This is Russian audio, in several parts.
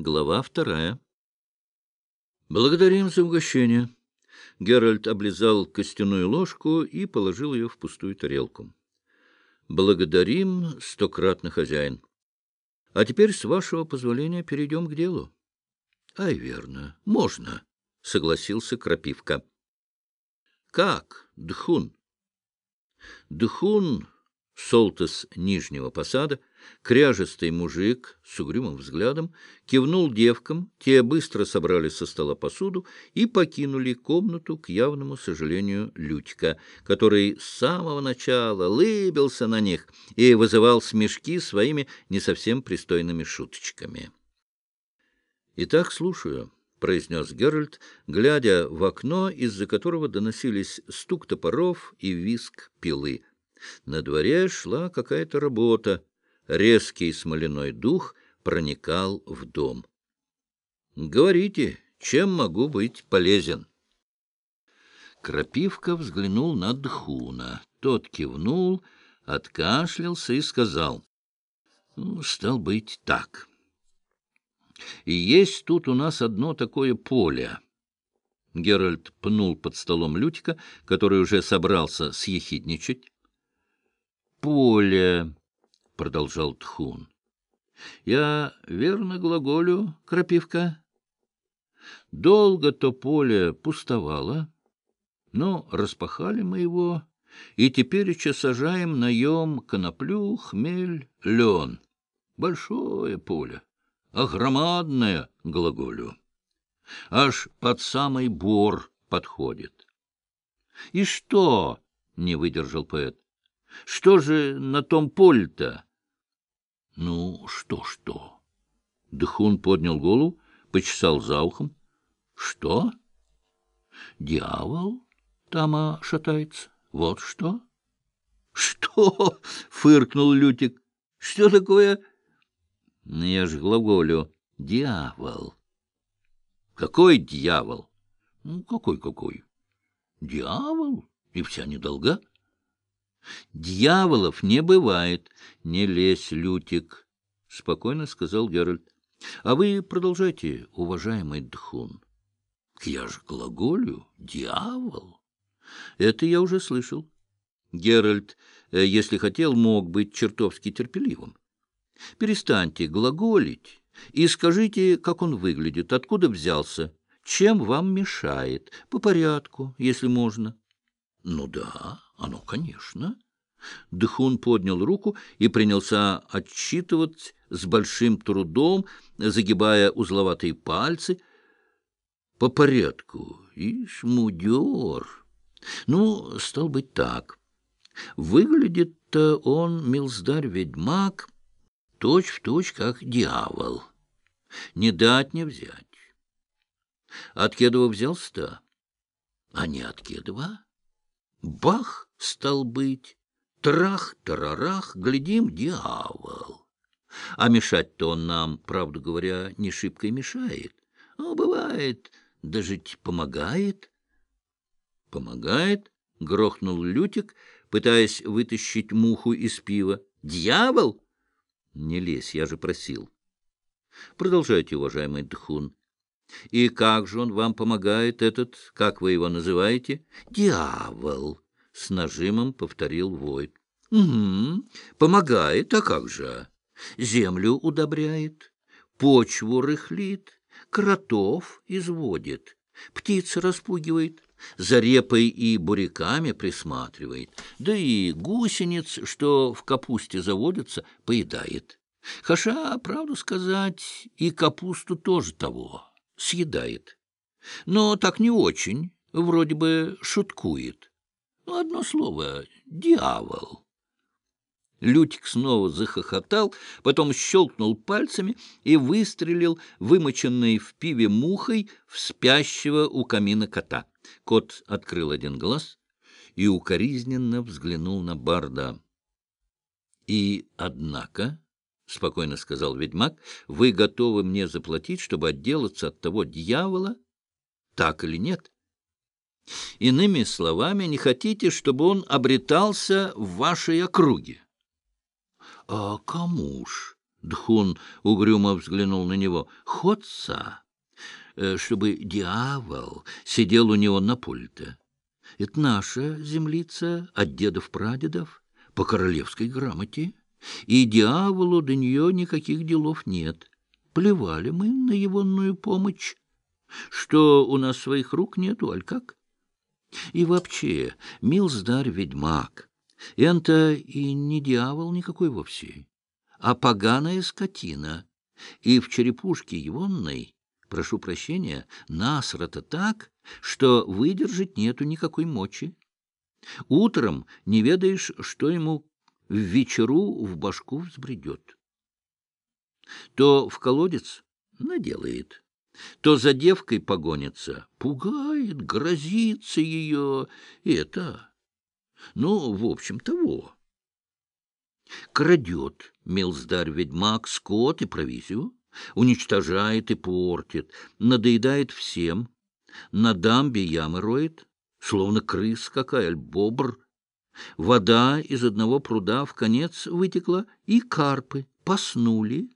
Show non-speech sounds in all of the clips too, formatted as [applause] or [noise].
Глава вторая. «Благодарим за угощение». Геральт облизал костяную ложку и положил ее в пустую тарелку. «Благодарим стократно, хозяин. А теперь, с вашего позволения, перейдем к делу». «Ай, верно, можно», — согласился Крапивка. «Как, Дхун?» Дхун Солтес Нижнего Посада, кряжестый мужик с угрюмым взглядом, кивнул девкам, те быстро собрали со стола посуду и покинули комнату к явному сожалению Лютика, который с самого начала лыбился на них и вызывал смешки своими не совсем пристойными шуточками. «Итак, слушаю», — произнес Геральт, глядя в окно, из-за которого доносились стук топоров и виск пилы. На дворе шла какая-то работа. Резкий смоляной дух проникал в дом. — Говорите, чем могу быть полезен? Крапивка взглянул на Дхуна. Тот кивнул, откашлялся и сказал. Ну, — Стал быть, так. И есть тут у нас одно такое поле. Геральт пнул под столом Лютика, который уже собрался съехидничать поле, — продолжал Тхун. — Я верно глаголю, Крапивка? Долго то поле пустовало, но распахали мы его, и теперь еще сажаем наем коноплю, хмель, лен. Большое поле, а громадное, глаголю. Аж под самый бор подходит. — И что? — не выдержал поэт. Что же на том поле-то? — Ну, что-что? Дхун поднял голову, почесал за ухом. — Что? — Дьявол там шатается. Вот что? — Что? [laughs] — фыркнул Лютик. — Что такое? — Я ж глаголю. Дьявол. — Какой дьявол? — Ну, какой-какой? — Дьявол и вся недолга. — Дьяволов не бывает. Не лезь, Лютик, — спокойно сказал Геральт. — А вы продолжайте, уважаемый Дхун. — Я же глаголю. Дьявол. Это я уже слышал. Геральт, э, если хотел, мог быть чертовски терпеливым. Перестаньте глаголить и скажите, как он выглядит, откуда взялся, чем вам мешает, по порядку, если можно. — Ну да, оно, конечно. Дхун поднял руку и принялся отчитывать с большим трудом, загибая узловатые пальцы. По порядку. Ишь, мудер. Ну, стал быть, так. Выглядит-то он, милздарь-ведьмак, точь-в-точь, как дьявол. Не дать не взять. От Кедова взялся-то, а не от Кедова. Бах! стал быть. Трах-тарарах, глядим, дьявол. А мешать-то он нам, правду говоря, не шибко и мешает. Ну, бывает, даже помогает. Помогает, грохнул Лютик, пытаясь вытащить муху из пива. Дьявол? Не лезь, я же просил. Продолжайте, уважаемый Дхун. И как же он вам помогает, этот, как вы его называете? Дьявол. — с нажимом повторил Войт. — Угу, помогает, а как же? Землю удобряет, почву рыхлит, кротов изводит, птиц распугивает, за репой и буряками присматривает, да и гусениц, что в капусте заводятся, поедает. Хаша, правду сказать, и капусту тоже того съедает. Но так не очень, вроде бы шуткует. Ну, одно слово — дьявол. Лютик снова захохотал, потом щелкнул пальцами и выстрелил вымоченной в пиве мухой в спящего у камина кота. Кот открыл один глаз и укоризненно взглянул на Барда. — И, однако, — спокойно сказал ведьмак, — вы готовы мне заплатить, чтобы отделаться от того дьявола? Так или нет? — Иными словами, не хотите, чтобы он обретался в вашей округе? — А кому ж? Дхун угрюмо взглянул на него. Ходца, э, чтобы дьявол сидел у него на пульте. Это наша землица от дедов-прадедов по королевской грамоте, и дьяволу до нее никаких делов нет. Плевали мы на егонную помощь. Что у нас своих рук нету, аль как? И вообще, милздарь ведьмак, это и не дьявол никакой вовсе, а поганая скотина, и в черепушке егонной, прошу прощения, насрата так, что выдержать нету никакой мочи. Утром не ведаешь, что ему в вечеру в башку взбредет. То в колодец наделает, то за девкой погонится, пугает, грозится ее, и это, ну, в общем, того. Крадет мелздарь-ведьмак скот и провизию, уничтожает и портит, надоедает всем, на дамбе ямы роет, словно крыс какая, бобр. Вода из одного пруда в конец вытекла, и карпы поснули.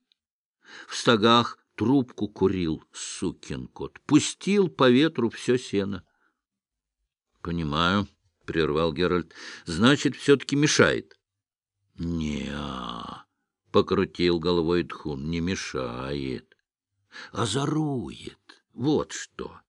В стогах трубку курил сукин кот, пустил по ветру все сено. — Понимаю, — прервал Геральт, — значит, все-таки мешает. — Не-а, — покрутил головой Тхун, — не мешает, а зарует. Вот что.